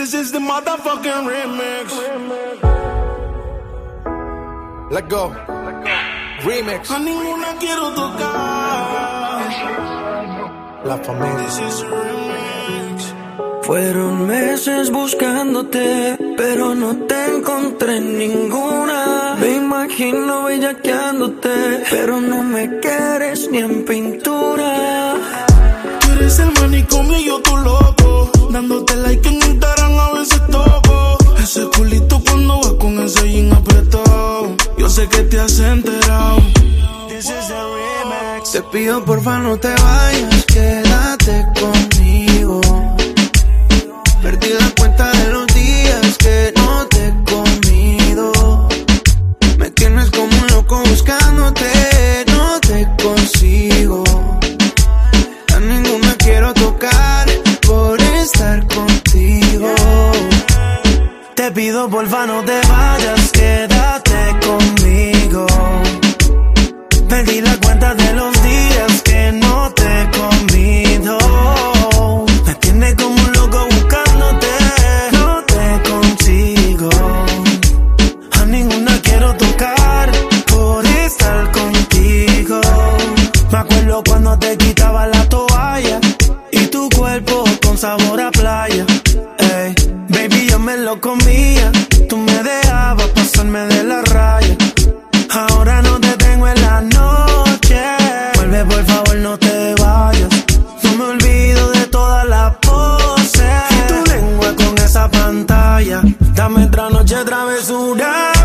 This is the motherfucking remix. Let go. Remix. A ninguna quiero tocar. La familia. This is a remix. Fueron meses buscándote, pero no te encontré en ninguna. Me imagino bellaqueándote, pero no me quieres ni en pintura. Tú eres el manicomio y yo tu loco. Dándote like en Instagram pido porfa no te vayas, quédate conmigo. Perdí la cuenta de los días que no te he comido. Me tienes como un loco buscándote, no te consigo. A ninguna quiero tocar por estar contigo. Te pido porfa no te vayas, quédate conmigo. Perdí la cuenta de los que no te comido. Me tiene como un loco buscándote, no te consigo. A ninguna quiero tocar por estar contigo. Me acuerdo cuando te quitaba la toalla y tu cuerpo con sabor a playa. Ey, baby, yo me lo comía. Tú me dejabas pasarme de la raya. Ahora no te tengo en la noche. No te vayas. No me olvido de todas las poses. Y tu lengua con esa pantalla. Dame otra noche travesura.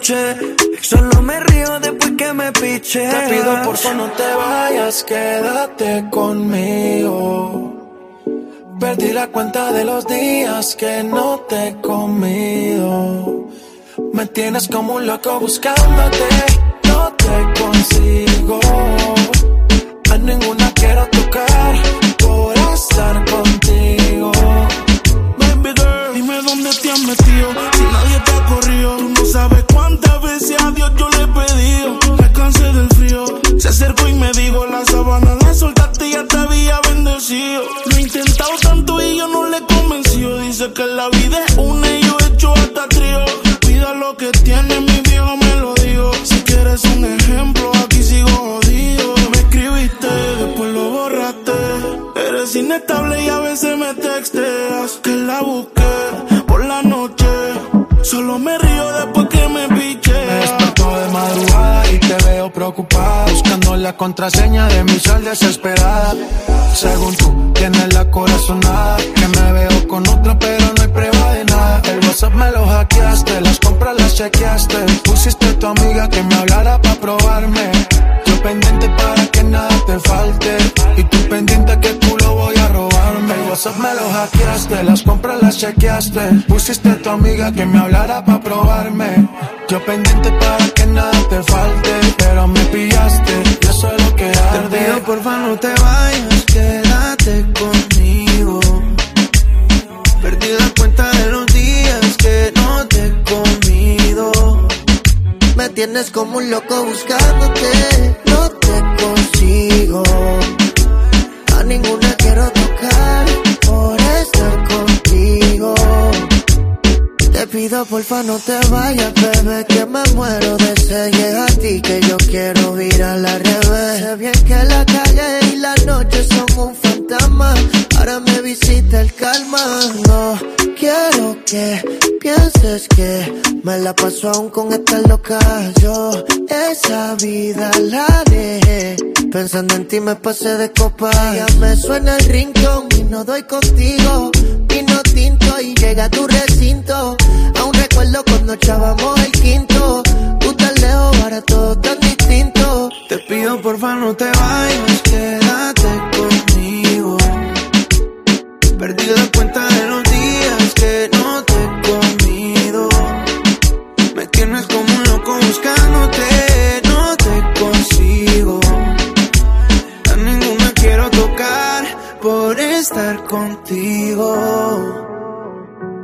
Solo me río después que me piche. Te pido por favor no te vayas, quédate conmigo. Perdí la cuenta de los días que no te he comido. Me tienes como un loco buscándote, no te consigo. Y me dijo: La sabana la soltaste y ya te había bendecido. Lo he intentado tanto y yo no le he convencido. Dice que la vida es una y yo he hecho hasta trío. Cuida lo que tiene, mi viejo me lo dijo. Si quieres un ejemplo, aquí sigo jodido. Me escribiste, después lo borraste. Eres inestable y a veces me texteas. Que la busqué por la noche. Solo me río después que me piché. Me de madrugada y te veo preocupada la contraseña de mi sol desesperada. Según tú, tienes la corazonada Que me veo con otra pero no hay prueba de nada. El WhatsApp me lo hackeaste, las compras las chequeaste. Pusiste a tu amiga que me hablara pa' probarme. Yo pendiente para que nada te falte. Y tú pendiente que tú lo voy a robarme. El WhatsApp me lo hackeaste, las compras las chequeaste. Pusiste a tu amiga que me hablara pa' probarme Yo pendiente para que nada te falte Pero me pillaste, yo soy lo que Te arde pido porfa no te vayas, quédate conmigo. Perdí la cuenta de los días que no te he comido. Me tienes como un loco buscándote, no te consigo. A ninguna quiero porfa no te vayas, bebé, que me muero de sed. Llega a ti que yo quiero ir al revés. Sé bien que la calle y la noche son un fantasma. Ahora me visita el calma. No quiero que pienses que me la paso aún con esta loca. Yo esa vida la dejé. Pensando en ti me pasé de copa. Ya me suena el rincón y no doy contigo. Vino tinto y llega tu cuando echábamos el quinto, puta lejos, barato, tan distinto. Te pido porfa no te vayas, quédate conmigo. Perdí la cuenta de los días que no te he comido. Me tienes como un loco buscándote, no te consigo. A ninguna quiero tocar por estar contigo.